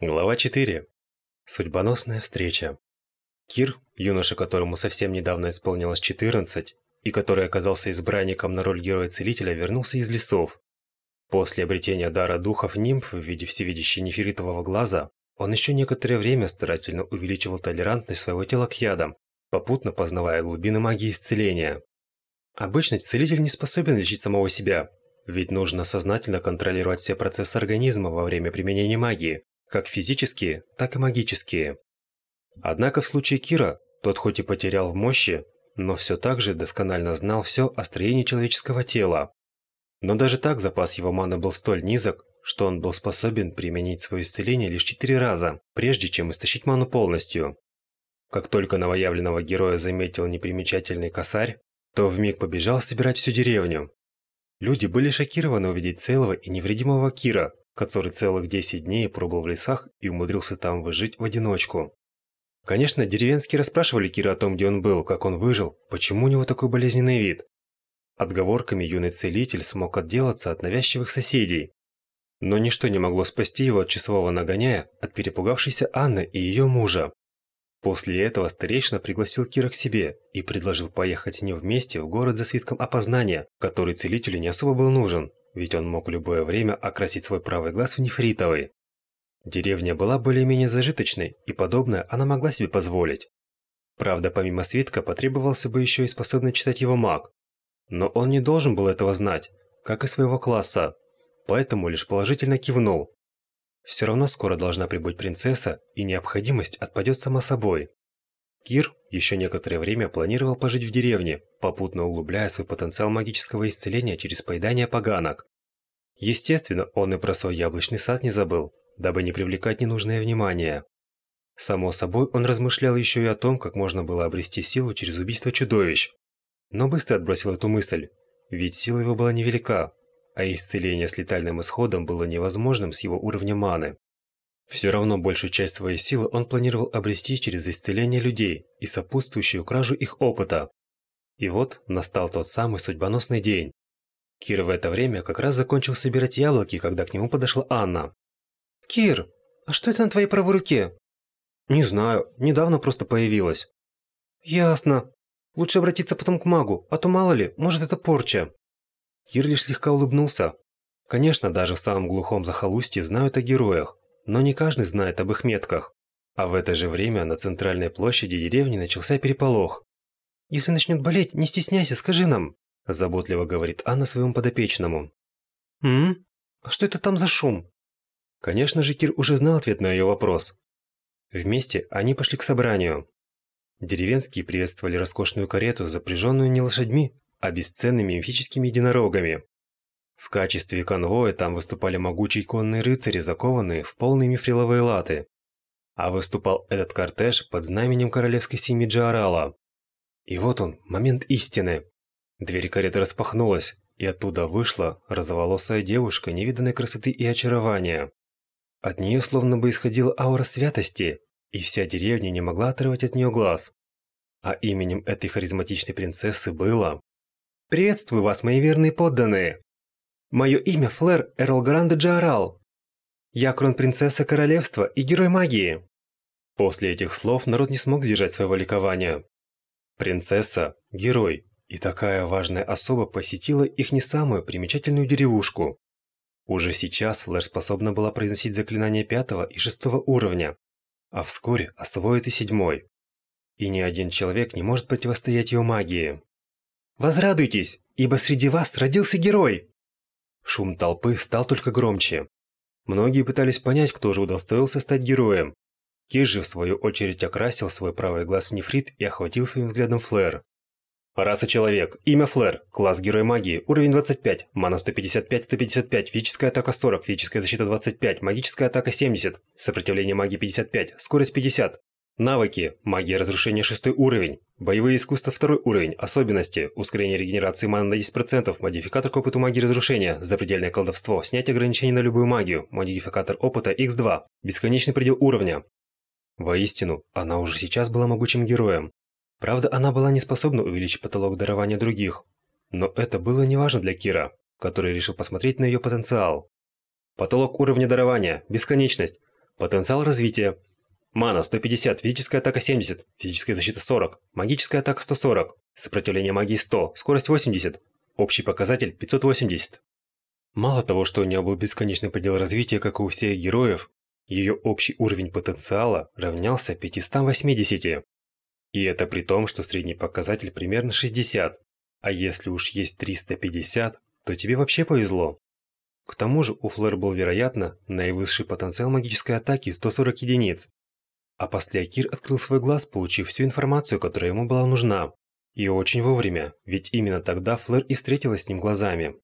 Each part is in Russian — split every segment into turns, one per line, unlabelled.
Глава 4. Судьбоносная встреча. Кир, юноша, которому совсем недавно исполнилось 14, и который оказался избранником на роль героя-целителя, вернулся из лесов. После обретения дара духов нимф в виде всевидящей нефритового глаза, он еще некоторое время старательно увеличивал толерантность своего тела к ядам, попутно познавая глубины магии исцеления. Обычно целитель не способен лечить самого себя, ведь нужно сознательно контролировать все процессы организма во время применения магии, как физические, так и магические. Однако в случае Кира, тот хоть и потерял в мощи, но все так же досконально знал все о строении человеческого тела. Но даже так запас его маны был столь низок, что он был способен применить свое исцеление лишь четыре раза, прежде чем истощить ману полностью. Как только новоявленного героя заметил непримечательный косарь, то вмиг побежал собирать всю деревню. Люди были шокированы увидеть целого и невредимого Кира, который целых 10 дней пробыл в лесах и умудрился там выжить в одиночку. Конечно, деревенские расспрашивали Кира о том, где он был, как он выжил, почему у него такой болезненный вид. Отговорками юный целитель смог отделаться от навязчивых соседей. Но ничто не могло спасти его от часового нагоняя от перепугавшейся Анны и ее мужа. После этого старейшина пригласил Кира к себе и предложил поехать с ним вместе в город за свитком опознания, который целителю не особо был нужен ведь он мог в любое время окрасить свой правый глаз в нефритовый. Деревня была более-менее зажиточной, и подобное она могла себе позволить. Правда, помимо свитка потребовался бы еще и способный читать его маг. Но он не должен был этого знать, как и своего класса, поэтому лишь положительно кивнул. Все равно скоро должна прибыть принцесса, и необходимость отпадет сама собой. Кир еще некоторое время планировал пожить в деревне, попутно углубляя свой потенциал магического исцеления через поедание поганок. Естественно, он и про свой яблочный сад не забыл, дабы не привлекать ненужное внимание. Само собой, он размышлял еще и о том, как можно было обрести силу через убийство чудовищ. Но быстро отбросил эту мысль, ведь сила его была невелика, а исцеление с летальным исходом было невозможным с его уровнем маны. Все равно большую часть своей силы он планировал обрести через исцеление людей и сопутствующую кражу их опыта. И вот настал тот самый судьбоносный день. Кир в это время как раз закончил собирать яблоки, когда к нему подошла Анна.
«Кир, а что это на твоей правой руке?»
«Не знаю, недавно просто появилась».
«Ясно. Лучше обратиться потом к магу, а то мало ли, может это порча».
Кир лишь слегка улыбнулся. Конечно, даже в самом глухом захолустье знают о героях, но не каждый знает об их метках. А в это же время на центральной площади деревни начался переполох.
«Если начнет болеть, не стесняйся, скажи нам», –
заботливо говорит Анна своему подопечному.
«М? А что это там за шум?»
Конечно же, Кир уже знал ответ на ее вопрос. Вместе они пошли к собранию. Деревенские приветствовали роскошную карету, запряженную не лошадьми, а бесценными мифическими единорогами. В качестве конвоя там выступали могучие конные рыцари, закованные в полные мифриловые латы. А выступал этот кортеж под знаменем королевской семьи Джарала. И вот он, момент истины. Дверь кареты распахнулась, и оттуда вышла розоволосая девушка невиданной красоты и очарования. От нее словно бы исходила аура святости, и вся деревня не могла отрывать от нее глаз. А именем этой харизматичной принцессы было...
«Приветствую вас, мои верные подданные! Мое имя Флэр Эрлгранде Джарал. Я кронпринцесса королевства и герой магии.
После этих слов народ не смог сдержать своего ликования. Принцесса, герой и такая важная особа посетила их не самую примечательную деревушку. Уже сейчас Флэр способна была произносить заклинания пятого и шестого уровня, а вскоре освоит и седьмой. И ни один человек не может противостоять ее магии.
Возрадуйтесь, ибо среди вас родился герой!
Шум толпы стал только громче. Многие пытались понять, кто же удостоился стать героем. Киш же, в свою очередь, окрасил свой правый глаз в нефрит и охватил своим взглядом Флэр. Раса человек. Имя Флэр. Класс Герой магии. Уровень 25. Мана 155-155. Физическая атака 40. Физическая защита 25. Магическая атака 70. Сопротивление магии 55. Скорость 50. Навыки. Магия разрушения 6 уровень. Боевые искусства 2 уровень. Особенности. Ускорение регенерации маны на 10%. Модификатор к опыту магии разрушения. Запредельное колдовство. Снятие ограничений на любую магию. Модификатор опыта x2. Бесконечный предел уровня. Воистину, она уже сейчас была могучим героем. Правда, она была не способна увеличить потолок дарования других. Но это было неважно для Кира, который решил посмотреть на ее потенциал. Потолок уровня дарования. Бесконечность. Потенциал развития. Мана 150, физическая атака 70, физическая защита 40, магическая атака 140, сопротивление магии 100, скорость 80, общий показатель 580. Мало того, что у нее был бесконечный предел развития, как и у всех героев, ее общий уровень потенциала равнялся 580. И это при том, что средний показатель примерно 60. А если уж есть 350, то тебе вообще повезло. К тому же у Флэр был, вероятно, наивысший потенциал магической атаки 140 единиц. А после Акир открыл свой глаз, получив всю информацию, которая ему была нужна. И очень вовремя, ведь именно тогда Флэр и встретилась с ним глазами.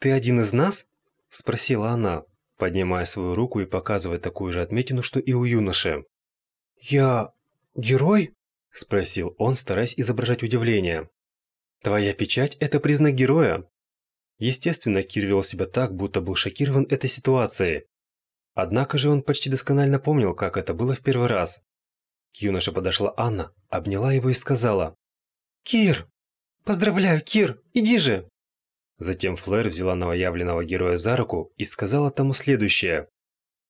«Ты один из нас?» – спросила она, поднимая свою руку и показывая такую же отметину, что и у юноши. «Я... герой?» – спросил он, стараясь изображать удивление. «Твоя печать – это признак героя». Естественно, Кир вел себя так, будто был шокирован этой ситуацией. Однако же он почти досконально помнил, как это было в первый раз. К юноше подошла Анна, обняла его и сказала. «Кир! Поздравляю, Кир! Иди же!» Затем Флэр взяла новоявленного героя за руку и сказала тому следующее.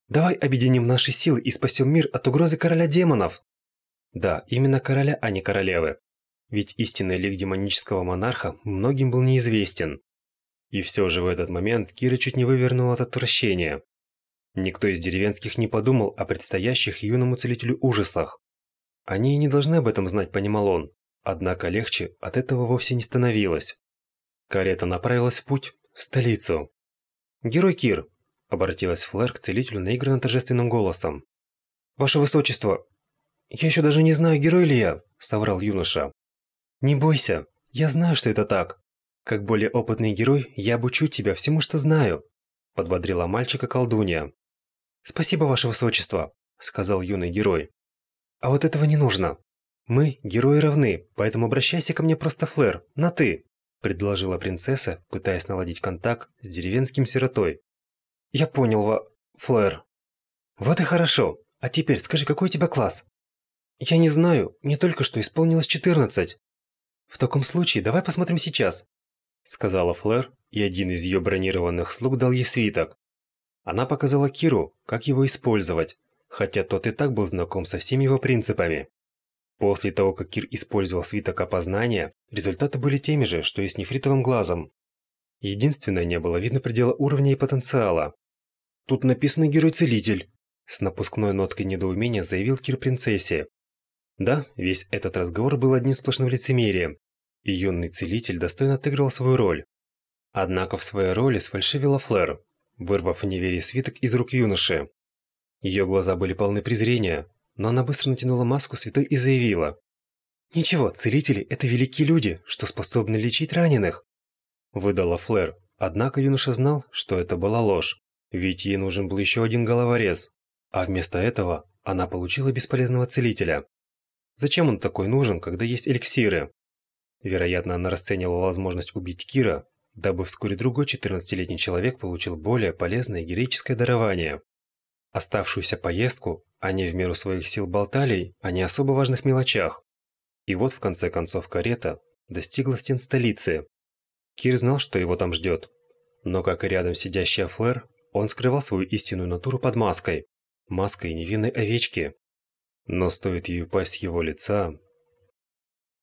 «Давай объединим наши силы и спасем мир от угрозы короля демонов!» Да, именно короля, а не королевы. Ведь истинный лик демонического монарха многим был неизвестен. И все же в этот момент Кира чуть не вывернула от отвращения. Никто из деревенских не подумал о предстоящих юному целителю ужасах. Они и не должны об этом знать, понимал он. Однако легче от этого вовсе не становилось. Карета направилась в путь, в столицу. «Герой Кир!» – обратилась Флэр к целителю наигранно торжественным голосом. «Ваше Высочество, я еще даже не знаю, герой ли я!» – соврал юноша. «Не бойся, я знаю, что это так. Как более опытный герой, я обучу тебя всему, что знаю», – подбодрила мальчика колдунья. «Спасибо, Ваше Высочество», – сказал юный герой. «А вот этого не нужно. Мы, герои, равны, поэтому обращайся ко мне просто Флэр, на «ты» предложила принцесса, пытаясь наладить контакт с деревенским сиротой. «Я понял, Ва... Флэр». «Вот и хорошо. А теперь скажи, какой у тебя класс?» «Я не знаю. Мне только что исполнилось 14. «В таком случае давай посмотрим сейчас», — сказала Флэр, и один из ее бронированных слуг дал ей свиток. Она показала Киру, как его использовать, хотя тот и так был знаком со всеми его принципами. После того, как Кир использовал свиток опознания, результаты были теми же, что и с нефритовым глазом. Единственное, не было видно предела уровня и потенциала. «Тут написано «Герой-целитель», – с напускной ноткой недоумения заявил Кир принцессе. Да, весь этот разговор был одним сплошным лицемерием, и юный целитель достойно отыгрывал свою роль. Однако в своей роли сфальшивила Флэр, вырвав в неверии свиток из рук юноши. Ее глаза были полны презрения, но она быстро натянула маску святой и заявила. «Ничего, целители – это великие люди, что способны лечить раненых!» Выдала Флэр, однако юноша знал, что это была ложь, ведь ей нужен был еще один головорез, а вместо этого она получила бесполезного целителя. Зачем он такой нужен, когда есть эликсиры? Вероятно, она расценивала возможность убить Кира, дабы вскоре другой 14-летний человек получил более полезное героическое дарование. Оставшуюся поездку они в меру своих сил болтали о не особо важных мелочах. И вот в конце концов карета достигла стен столицы. Кир знал, что его там ждет. Но как и рядом сидящая Флэр, он скрывал свою истинную натуру под маской. Маской невинной овечки. Но стоит ей упасть с его лица,